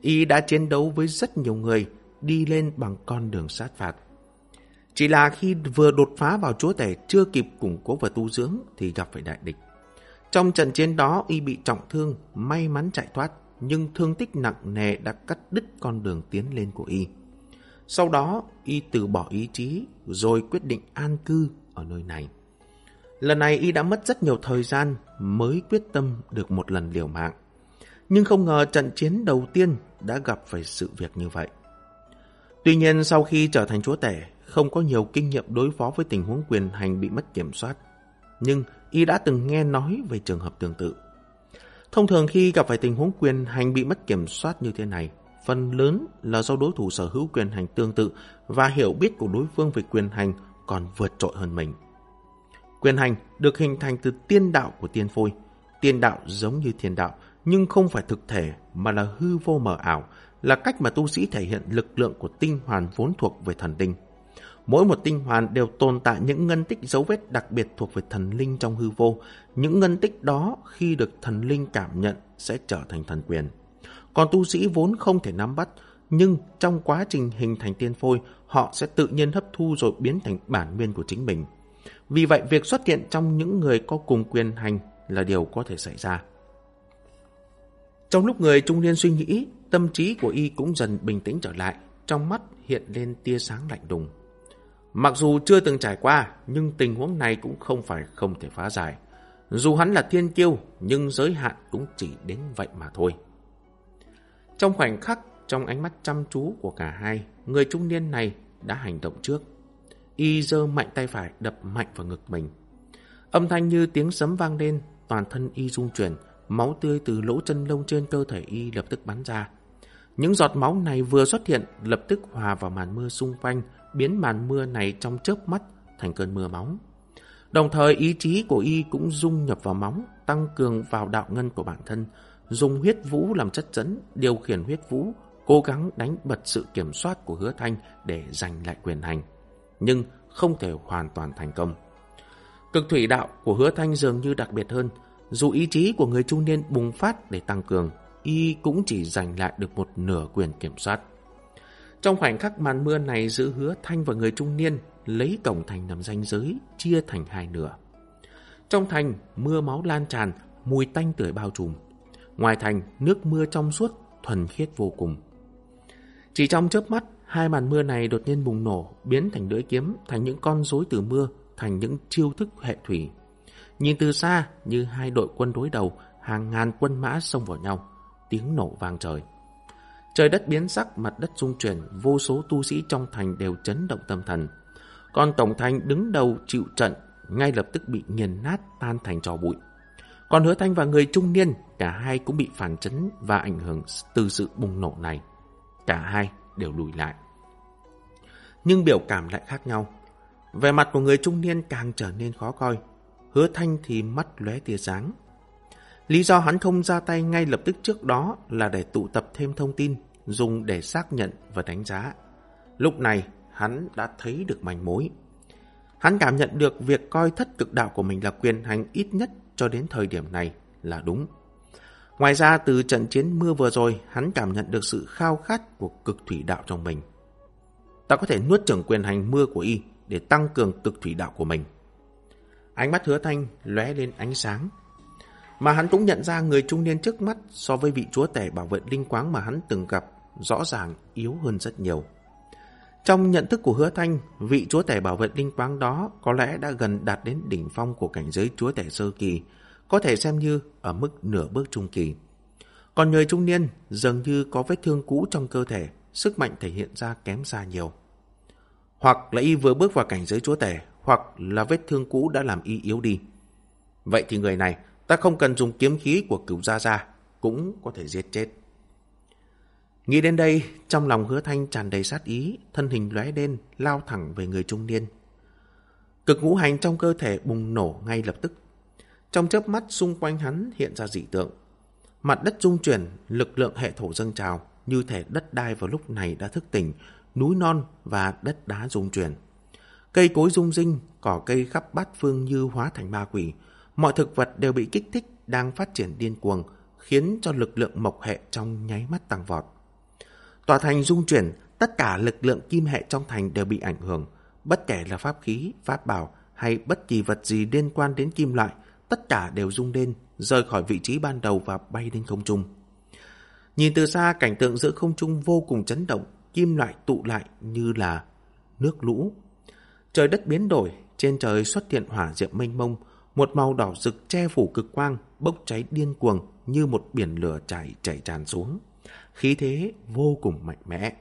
Y đã chiến đấu với rất nhiều người, đi lên bằng con đường sát phạt. Chỉ là khi vừa đột phá vào chúa tể chưa kịp củng cố và tu dưỡng thì gặp phải đại địch. Trong trận chiến đó y bị trọng thương, may mắn chạy thoát, nhưng thương tích nặng nề đã cắt đứt con đường tiến lên của y. Sau đó, y từ bỏ ý chí rồi quyết định an cư ở nơi này. Lần này y đã mất rất nhiều thời gian mới quyết tâm được một lần liều mạng. Nhưng không ngờ trận chiến đầu tiên đã gặp phải sự việc như vậy. Tuy nhiên sau khi trở thành chúa tể, không có nhiều kinh nghiệm đối phó với tình huống quyền hành bị mất kiểm soát. Nhưng y đã từng nghe nói về trường hợp tương tự. Thông thường khi gặp phải tình huống quyền hành bị mất kiểm soát như thế này, phần lớn là do đối thủ sở hữu quyền hành tương tự và hiểu biết của đối phương về quyền hành còn vượt trội hơn mình. Quyền hành được hình thành từ tiên đạo của tiên phôi. Tiên đạo giống như thiên đạo, nhưng không phải thực thể mà là hư vô mờ ảo, là cách mà tu sĩ thể hiện lực lượng của tinh hoàn vốn thuộc về thần linh. Mỗi một tinh hoàn đều tồn tại những ngân tích dấu vết đặc biệt thuộc về thần linh trong hư vô. Những ngân tích đó khi được thần linh cảm nhận sẽ trở thành thần quyền. Còn tu sĩ vốn không thể nắm bắt, nhưng trong quá trình hình thành tiên phôi, họ sẽ tự nhiên hấp thu rồi biến thành bản nguyên của chính mình. Vì vậy, việc xuất hiện trong những người có cùng quyền hành là điều có thể xảy ra. Trong lúc người trung niên suy nghĩ, tâm trí của y cũng dần bình tĩnh trở lại, trong mắt hiện lên tia sáng lạnh đùng. Mặc dù chưa từng trải qua, nhưng tình huống này cũng không phải không thể phá giải. Dù hắn là thiên kiêu, nhưng giới hạn cũng chỉ đến vậy mà thôi. Trong khoảnh khắc, trong ánh mắt chăm chú của cả hai, người trung niên này đã hành động trước. Y giơ mạnh tay phải đập mạnh vào ngực mình. Âm thanh như tiếng sấm vang lên, toàn thân Y rung chuyển, máu tươi từ lỗ chân lông trên cơ thể Y lập tức bắn ra. Những giọt máu này vừa xuất hiện, lập tức hòa vào màn mưa xung quanh, biến màn mưa này trong chớp mắt thành cơn mưa máu. Đồng thời ý chí của y cũng dung nhập vào máu, tăng cường vào đạo ngân của bản thân, dùng huyết vũ làm chất dẫn, điều khiển huyết vũ, cố gắng đánh bật sự kiểm soát của hứa thanh để giành lại quyền hành. Nhưng không thể hoàn toàn thành công. Cực thủy đạo của hứa thanh dường như đặc biệt hơn, dù ý chí của người trung niên bùng phát để tăng cường, y cũng chỉ giành lại được một nửa quyền kiểm soát. Trong khoảnh khắc màn mưa này giữ hứa thanh và người trung niên lấy cổng thành nằm ranh giới chia thành hai nửa. Trong thành, mưa máu lan tràn, mùi tanh tưởi bao trùm. Ngoài thành, nước mưa trong suốt, thuần khiết vô cùng. Chỉ trong chớp mắt, hai màn mưa này đột nhiên bùng nổ, biến thành lưỡi kiếm, thành những con rối từ mưa, thành những chiêu thức hệ thủy. Nhìn từ xa, như hai đội quân đối đầu, hàng ngàn quân mã xông vào nhau, tiếng nổ vang trời. Trời đất biến sắc, mặt đất rung chuyển, vô số tu sĩ trong thành đều chấn động tâm thần. Còn Tổng Thanh đứng đầu chịu trận, ngay lập tức bị nghiền nát tan thành trò bụi. Còn Hứa Thanh và người trung niên, cả hai cũng bị phản chấn và ảnh hưởng từ sự bùng nổ này. Cả hai đều lùi lại. Nhưng biểu cảm lại khác nhau. Về mặt của người trung niên càng trở nên khó coi. Hứa Thanh thì mắt lóe tia sáng. Lý do hắn không ra tay ngay lập tức trước đó là để tụ tập thêm thông tin, dùng để xác nhận và đánh giá. Lúc này, hắn đã thấy được manh mối. Hắn cảm nhận được việc coi thất cực đạo của mình là quyền hành ít nhất cho đến thời điểm này là đúng. Ngoài ra, từ trận chiến mưa vừa rồi, hắn cảm nhận được sự khao khát của cực thủy đạo trong mình. Ta có thể nuốt chửng quyền hành mưa của y để tăng cường cực thủy đạo của mình. Ánh mắt hứa thanh lóe lên ánh sáng. Mà hắn cũng nhận ra người trung niên trước mắt so với vị chúa tể bảo vệ linh quáng mà hắn từng gặp rõ ràng yếu hơn rất nhiều. Trong nhận thức của hứa thanh, vị chúa tể bảo vệ linh quáng đó có lẽ đã gần đạt đến đỉnh phong của cảnh giới chúa tể sơ kỳ, có thể xem như ở mức nửa bước trung kỳ. Còn người trung niên dường như có vết thương cũ trong cơ thể, sức mạnh thể hiện ra kém xa nhiều. Hoặc là y vừa bước vào cảnh giới chúa tể, hoặc là vết thương cũ đã làm y yếu đi. Vậy thì người này, ta không cần dùng kiếm khí của cửu gia gia, cũng có thể giết chết. Nghĩ đến đây, trong lòng hứa thanh tràn đầy sát ý, thân hình lóe lên, lao thẳng về người trung niên. Cực ngũ hành trong cơ thể bùng nổ ngay lập tức. Trong chớp mắt xung quanh hắn hiện ra dị tượng. Mặt đất rung chuyển, lực lượng hệ thổ dâng trào, như thể đất đai vào lúc này đã thức tỉnh, núi non và đất đá rung chuyển. Cây cối rung rinh, cỏ cây khắp bát phương như hóa thành ma quỷ. Mọi thực vật đều bị kích thích, đang phát triển điên cuồng, khiến cho lực lượng mộc hệ trong nháy mắt tăng vọt. Tòa thành rung chuyển, tất cả lực lượng kim hệ trong thành đều bị ảnh hưởng. Bất kể là pháp khí, pháp bảo hay bất kỳ vật gì liên quan đến kim loại, tất cả đều rung lên, rời khỏi vị trí ban đầu và bay lên không trung. Nhìn từ xa, cảnh tượng giữa không trung vô cùng chấn động, kim loại tụ lại như là nước lũ. Trời đất biến đổi, trên trời xuất hiện hỏa diệm mênh mông, một màu đỏ rực che phủ cực quang, bốc cháy điên cuồng như một biển lửa chảy chảy tràn xuống. Khí thế vô cùng mạnh mẽ.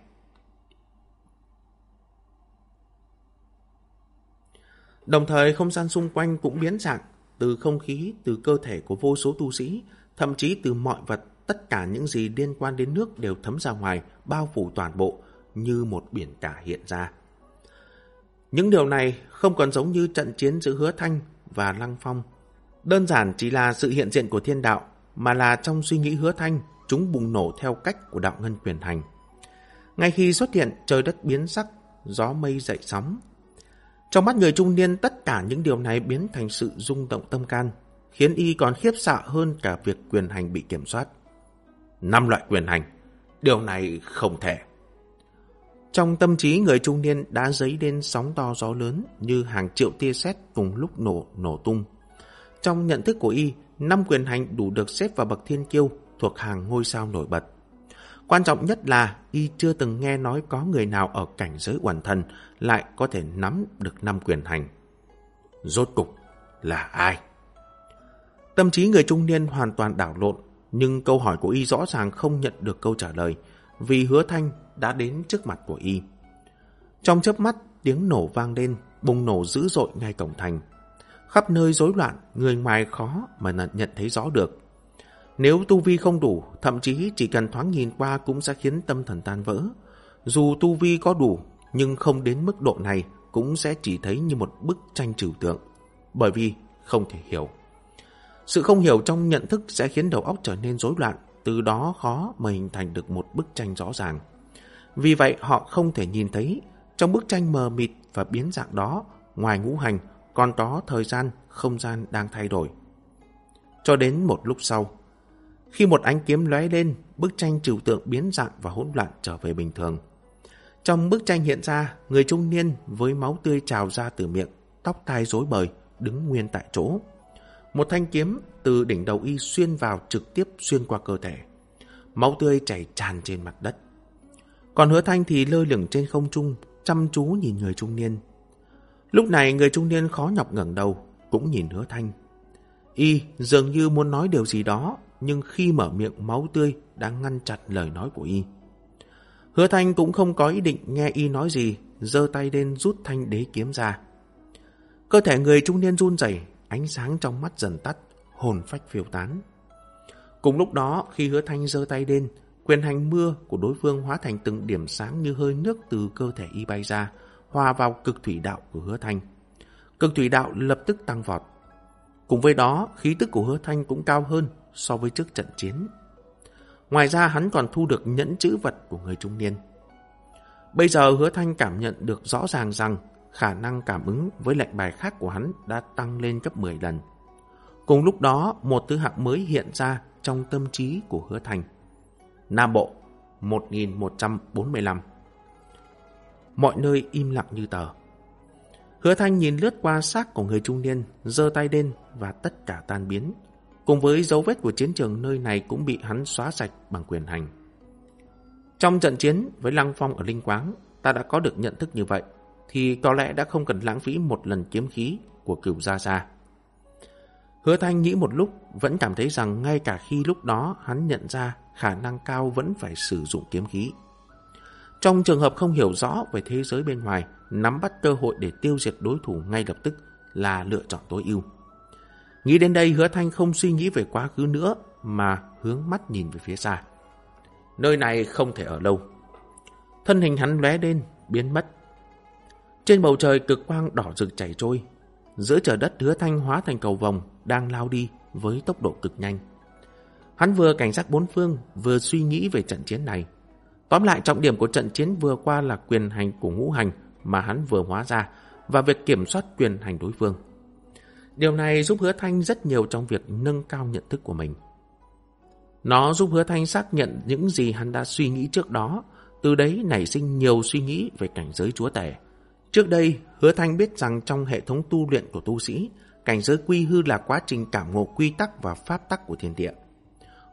Đồng thời không gian xung quanh cũng biến dạng, từ không khí, từ cơ thể của vô số tu sĩ, thậm chí từ mọi vật, tất cả những gì liên quan đến nước đều thấm ra ngoài, bao phủ toàn bộ, như một biển cả hiện ra. Những điều này không còn giống như trận chiến giữa Hứa Thanh và Lăng Phong. Đơn giản chỉ là sự hiện diện của thiên đạo, mà là trong suy nghĩ Hứa Thanh, chúng bùng nổ theo cách của đạo ngân quyền hành. Ngay khi xuất hiện, trời đất biến sắc, gió mây dậy sóng. Trong mắt người trung niên, tất cả những điều này biến thành sự rung động tâm can, khiến y còn khiếp sợ hơn cả việc quyền hành bị kiểm soát. Năm loại quyền hành, điều này không thể. Trong tâm trí người trung niên đã dấy lên sóng to gió lớn như hàng triệu tia sét cùng lúc nổ, nổ tung. Trong nhận thức của y, năm quyền hành đủ được xếp vào bậc thiên kiêu thuộc hàng ngôi sao nổi bật. Quan trọng nhất là y chưa từng nghe nói có người nào ở cảnh giới quần thần lại có thể nắm được năm quyền hành. Rốt cục là ai? Tâm trí người trung niên hoàn toàn đảo lộn, nhưng câu hỏi của y rõ ràng không nhận được câu trả lời, vì hứa thanh đã đến trước mặt của y. Trong chớp mắt, tiếng nổ vang lên, bùng nổ dữ dội ngay cổng thành. Khắp nơi rối loạn, người ngoài khó mà nhận thấy rõ được. Nếu tu vi không đủ, thậm chí chỉ cần thoáng nhìn qua cũng sẽ khiến tâm thần tan vỡ. Dù tu vi có đủ, nhưng không đến mức độ này cũng sẽ chỉ thấy như một bức tranh trừu tượng, bởi vì không thể hiểu. Sự không hiểu trong nhận thức sẽ khiến đầu óc trở nên rối loạn, từ đó khó mà hình thành được một bức tranh rõ ràng. Vì vậy họ không thể nhìn thấy trong bức tranh mờ mịt và biến dạng đó, ngoài ngũ hành còn có thời gian, không gian đang thay đổi. Cho đến một lúc sau, khi một ánh kiếm lóe lên, bức tranh trừu tượng biến dạng và hỗn loạn trở về bình thường. Trong bức tranh hiện ra, người trung niên với máu tươi trào ra từ miệng, tóc tai rối bời, đứng nguyên tại chỗ. Một thanh kiếm từ đỉnh đầu y xuyên vào trực tiếp xuyên qua cơ thể. Máu tươi chảy tràn trên mặt đất. Còn hứa thanh thì lơ lửng trên không trung, chăm chú nhìn người trung niên. Lúc này người trung niên khó nhọc ngẩng đầu, cũng nhìn hứa thanh. Y dường như muốn nói điều gì đó, nhưng khi mở miệng máu tươi đã ngăn chặt lời nói của y. Hứa Thanh cũng không có ý định nghe y nói gì, giơ tay lên rút thanh đế kiếm ra. Cơ thể người trung niên run rẩy, ánh sáng trong mắt dần tắt, hồn phách phiêu tán. Cùng lúc đó, khi hứa thanh giơ tay lên, quyền hành mưa của đối phương hóa thành từng điểm sáng như hơi nước từ cơ thể y bay ra, hòa vào cực thủy đạo của hứa thanh. Cực thủy đạo lập tức tăng vọt. Cùng với đó, khí tức của hứa thanh cũng cao hơn so với trước trận chiến. Ngoài ra hắn còn thu được nhẫn chữ vật của người trung niên. Bây giờ hứa thanh cảm nhận được rõ ràng rằng khả năng cảm ứng với lệnh bài khác của hắn đã tăng lên gấp 10 lần. Cùng lúc đó, một thứ hạng mới hiện ra trong tâm trí của hứa thanh. Nam Bộ, 1145 Mọi nơi im lặng như tờ. Hứa thanh nhìn lướt qua xác của người trung niên, giơ tay lên và tất cả tan biến. Cùng với dấu vết của chiến trường nơi này cũng bị hắn xóa sạch bằng quyền hành. Trong trận chiến với Lăng Phong ở Linh Quáng, ta đã có được nhận thức như vậy, thì có lẽ đã không cần lãng phí một lần kiếm khí của cửu Gia Gia. Hứa Thanh nghĩ một lúc, vẫn cảm thấy rằng ngay cả khi lúc đó hắn nhận ra khả năng cao vẫn phải sử dụng kiếm khí. Trong trường hợp không hiểu rõ về thế giới bên ngoài, nắm bắt cơ hội để tiêu diệt đối thủ ngay lập tức là lựa chọn tối ưu. Nghĩ đến đây hứa thanh không suy nghĩ về quá khứ nữa mà hướng mắt nhìn về phía xa. Nơi này không thể ở lâu. Thân hình hắn lóe lên, biến mất. Trên bầu trời cực quang đỏ rực chảy trôi. Giữa trời đất hứa thanh hóa thành cầu vòng đang lao đi với tốc độ cực nhanh. Hắn vừa cảnh giác bốn phương, vừa suy nghĩ về trận chiến này. Tóm lại trọng điểm của trận chiến vừa qua là quyền hành của ngũ hành mà hắn vừa hóa ra và việc kiểm soát quyền hành đối phương. Điều này giúp hứa thanh rất nhiều trong việc nâng cao nhận thức của mình. Nó giúp hứa thanh xác nhận những gì hắn đã suy nghĩ trước đó, từ đấy nảy sinh nhiều suy nghĩ về cảnh giới chúa tể. Trước đây, hứa thanh biết rằng trong hệ thống tu luyện của tu sĩ, cảnh giới quy hư là quá trình cảm ngộ quy tắc và pháp tắc của thiên địa.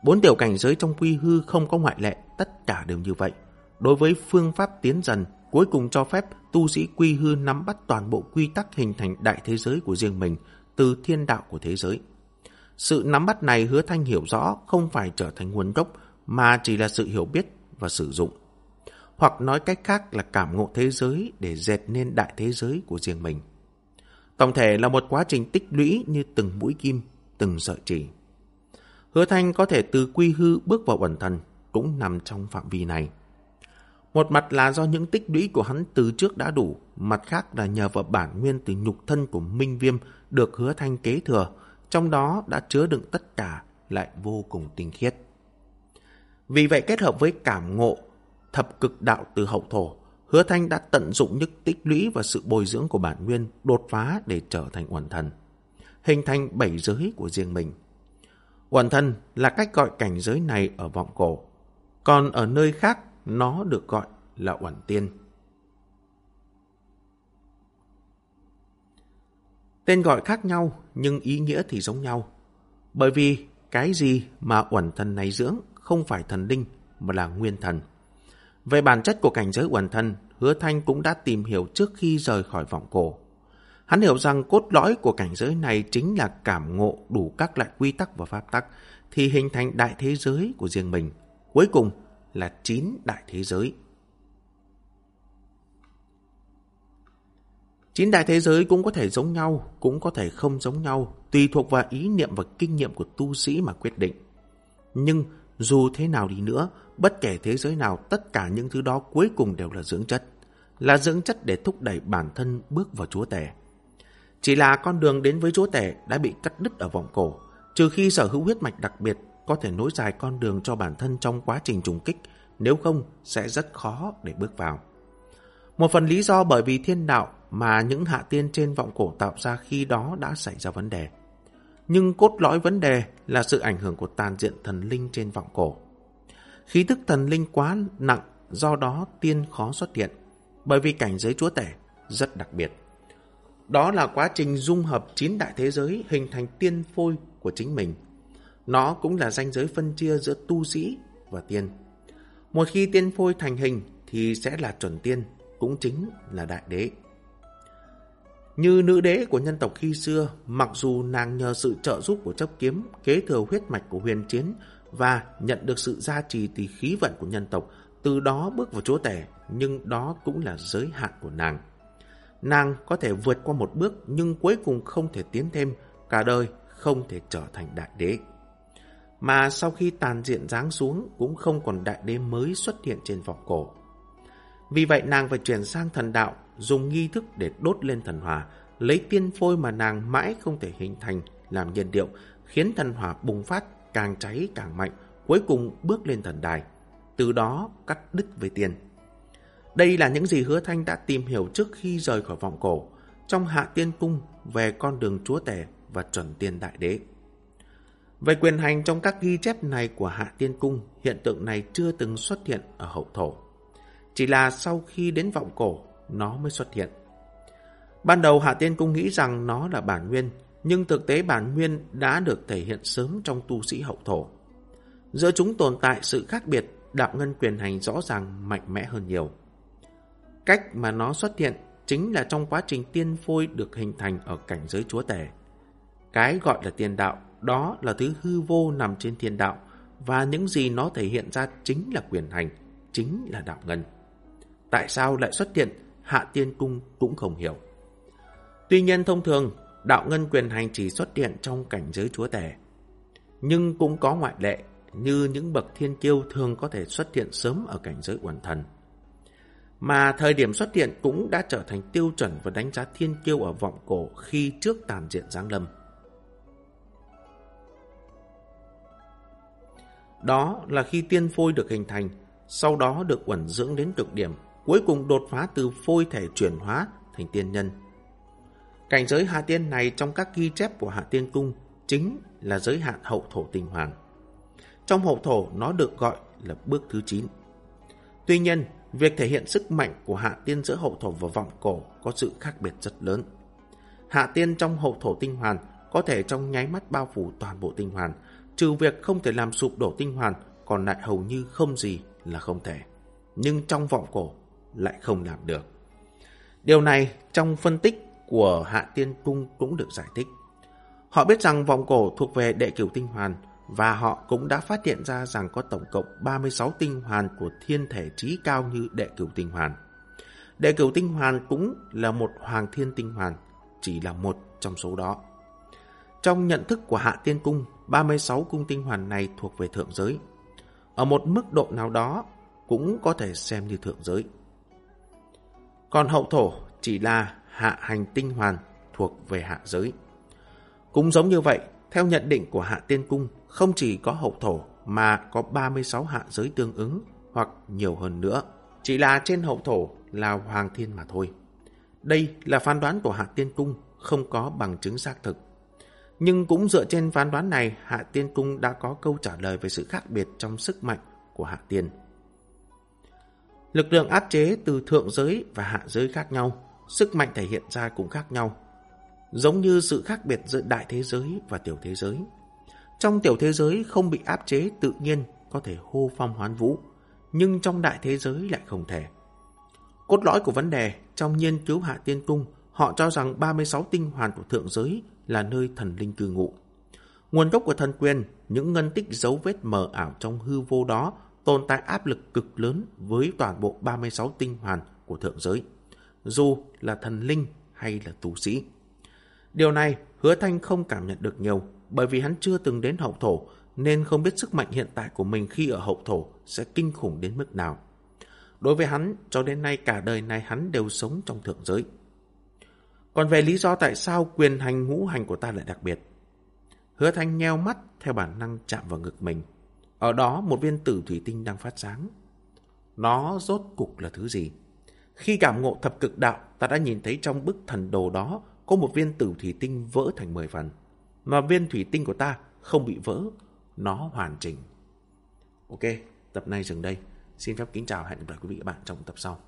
Bốn tiểu cảnh giới trong quy hư không có ngoại lệ, tất cả đều như vậy. Đối với phương pháp tiến dần, cuối cùng cho phép tu sĩ quy hư nắm bắt toàn bộ quy tắc hình thành đại thế giới của riêng mình từ thiên đạo của thế giới. Sự nắm bắt này hứa thanh hiểu rõ không phải trở thành nguồn gốc mà chỉ là sự hiểu biết và sử dụng. Hoặc nói cách khác là cảm ngộ thế giới để dệt nên đại thế giới của riêng mình. Tổng thể là một quá trình tích lũy như từng mũi kim, từng sợi chỉ. Hứa Thanh có thể từ quy hư bước vào ẩn thần, cũng nằm trong phạm vi này. Một mặt là do những tích lũy của hắn từ trước đã đủ, mặt khác là nhờ vào bản nguyên từ nhục thân của Minh Viêm được hứa thanh kế thừa, trong đó đã chứa đựng tất cả lại vô cùng tinh khiết. Vì vậy kết hợp với cảm ngộ, thập cực đạo từ hậu thổ, hứa thanh đã tận dụng những tích lũy và sự bồi dưỡng của bản nguyên đột phá để trở thành uẩn thần, hình thành bảy giới của riêng mình. Uẩn thần là cách gọi cảnh giới này ở vọng cổ, còn ở nơi khác nó được gọi là uẩn tiên. Tên gọi khác nhau nhưng ý nghĩa thì giống nhau. Bởi vì cái gì mà uẩn thần này dưỡng không phải thần linh mà là nguyên thần. Về bản chất của cảnh giới quần thân, hứa thanh cũng đã tìm hiểu trước khi rời khỏi vọng cổ. Hắn hiểu rằng cốt lõi của cảnh giới này chính là cảm ngộ đủ các loại quy tắc và pháp tắc thì hình thành đại thế giới của riêng mình. Cuối cùng là chín đại thế giới. Chín đại thế giới cũng có thể giống nhau, cũng có thể không giống nhau, tùy thuộc vào ý niệm và kinh nghiệm của tu sĩ mà quyết định. Nhưng dù thế nào đi nữa, bất kể thế giới nào, tất cả những thứ đó cuối cùng đều là dưỡng chất. Là dưỡng chất để thúc đẩy bản thân bước vào chúa tể. Chỉ là con đường đến với chúa tể đã bị cắt đứt ở vòng cổ, trừ khi sở hữu huyết mạch đặc biệt có thể nối dài con đường cho bản thân trong quá trình trùng kích, nếu không sẽ rất khó để bước vào. Một phần lý do bởi vì thiên đạo mà những hạ tiên trên vọng cổ tạo ra khi đó đã xảy ra vấn đề. Nhưng cốt lõi vấn đề là sự ảnh hưởng của tàn diện thần linh trên vọng cổ. Khí thức thần linh quá nặng, do đó tiên khó xuất hiện, bởi vì cảnh giới chúa tể rất đặc biệt. Đó là quá trình dung hợp chín đại thế giới hình thành tiên phôi của chính mình. Nó cũng là ranh giới phân chia giữa tu sĩ và tiên. Một khi tiên phôi thành hình thì sẽ là chuẩn tiên, cũng chính là đại đế. Như nữ đế của nhân tộc khi xưa, mặc dù nàng nhờ sự trợ giúp của chấp kiếm, kế thừa huyết mạch của huyền chiến và nhận được sự gia trì từ khí vận của nhân tộc, từ đó bước vào chúa tể, nhưng đó cũng là giới hạn của nàng. Nàng có thể vượt qua một bước nhưng cuối cùng không thể tiến thêm, cả đời không thể trở thành đại đế. Mà sau khi tàn diện giáng xuống cũng không còn đại đế mới xuất hiện trên vòng cổ. Vì vậy nàng phải chuyển sang thần đạo, dùng nghi thức để đốt lên thần hỏa, lấy tiên phôi mà nàng mãi không thể hình thành làm nhiên điệu khiến thần hỏa bùng phát càng cháy càng mạnh, cuối cùng bước lên thần đài, từ đó cắt đứt với tiền. Đây là những gì hứa thanh đã tìm hiểu trước khi rời khỏi vọng cổ, trong hạ tiên cung về con đường chúa tể và chuẩn tiên đại đế. Về quyền hành trong các ghi chép này của Hạ Tiên Cung, hiện tượng này chưa từng xuất hiện ở hậu thổ. Chỉ là sau khi đến vọng cổ, nó mới xuất hiện. Ban đầu Hạ Tiên Cung nghĩ rằng nó là bản nguyên, nhưng thực tế bản nguyên đã được thể hiện sớm trong tu sĩ hậu thổ. Giữa chúng tồn tại sự khác biệt, đạo ngân quyền hành rõ ràng mạnh mẽ hơn nhiều. Cách mà nó xuất hiện chính là trong quá trình tiên phôi được hình thành ở cảnh giới chúa tể. Cái gọi là tiên đạo, đó là thứ hư vô nằm trên thiên đạo, và những gì nó thể hiện ra chính là quyền hành, chính là đạo ngân. Tại sao lại xuất hiện, Hạ Tiên Cung cũng không hiểu. Tuy nhiên thông thường, đạo ngân quyền hành chỉ xuất hiện trong cảnh giới chúa tể. Nhưng cũng có ngoại lệ, như những bậc thiên kiêu thường có thể xuất hiện sớm ở cảnh giới quần thần. Mà thời điểm xuất hiện cũng đã trở thành tiêu chuẩn và đánh giá thiên kiêu ở vọng cổ khi trước tàn diện giáng lâm. Đó là khi tiên phôi được hình thành, sau đó được uẩn dưỡng đến cực điểm, cuối cùng đột phá từ phôi thể chuyển hóa thành tiên nhân. Cảnh giới hạ tiên này trong các ghi chép của hạ tiên cung chính là giới hạn hậu thổ tinh hoàng. Trong hậu thổ nó được gọi là bước thứ 9. Tuy nhiên, việc thể hiện sức mạnh của hạ tiên giữa hậu thổ và vọng cổ có sự khác biệt rất lớn. Hạ tiên trong hậu thổ tinh hoàn có thể trong nháy mắt bao phủ toàn bộ tinh hoàn, trừ việc không thể làm sụp đổ tinh hoàn, còn lại hầu như không gì là không thể. Nhưng trong vọng cổ lại không làm được. Điều này trong phân tích của Hạ Tiên Cung cũng được giải thích. Họ biết rằng vòng cổ thuộc về đệ cửu tinh hoàn và họ cũng đã phát hiện ra rằng có tổng cộng 36 tinh hoàn của thiên thể trí cao như đệ cửu tinh hoàn. Đệ cửu tinh hoàn cũng là một hoàng thiên tinh hoàn, chỉ là một trong số đó. Trong nhận thức của Hạ Tiên Cung, 36 cung tinh hoàn này thuộc về thượng giới. Ở một mức độ nào đó cũng có thể xem như thượng giới. Còn hậu thổ chỉ là hạ hành tinh hoàn thuộc về hạ giới. Cũng giống như vậy, theo nhận định của hạ tiên cung, không chỉ có hậu thổ mà có 36 hạ giới tương ứng hoặc nhiều hơn nữa. Chỉ là trên hậu thổ là hoàng thiên mà thôi. Đây là phán đoán của hạ tiên cung, không có bằng chứng xác thực. Nhưng cũng dựa trên phán đoán này, Hạ Tiên Cung đã có câu trả lời về sự khác biệt trong sức mạnh của Hạ Tiên. Lực lượng áp chế từ thượng giới và hạ giới khác nhau, sức mạnh thể hiện ra cũng khác nhau. Giống như sự khác biệt giữa đại thế giới và tiểu thế giới. Trong tiểu thế giới không bị áp chế tự nhiên có thể hô phong hoán vũ, nhưng trong đại thế giới lại không thể. Cốt lõi của vấn đề trong nghiên cứu Hạ Tiên Cung, họ cho rằng 36 tinh hoàn của thượng giới là nơi thần linh cư ngụ. Nguồn gốc của thần quyền, những ngân tích dấu vết mờ ảo trong hư vô đó tồn tại áp lực cực lớn với toàn bộ 36 tinh hoàn của thượng giới, dù là thần linh hay là tu sĩ. Điều này hứa thanh không cảm nhận được nhiều bởi vì hắn chưa từng đến hậu thổ nên không biết sức mạnh hiện tại của mình khi ở hậu thổ sẽ kinh khủng đến mức nào. Đối với hắn, cho đến nay cả đời này hắn đều sống trong thượng giới. Còn về lý do tại sao quyền hành ngũ hành của ta lại đặc biệt. Hứa thanh nheo mắt theo bản năng chạm vào ngực mình. Ở đó một viên tử thủy tinh đang phát sáng. Nó rốt cục là thứ gì? Khi cảm ngộ thập cực đạo, ta đã nhìn thấy trong bức thần đồ đó có một viên tử thủy tinh vỡ thành 10 phần. Mà viên thủy tinh của ta không bị vỡ, nó hoàn chỉnh. Ok, tập này dừng đây. Xin phép kính chào hẹn gặp lại quý vị và bạn trong tập sau.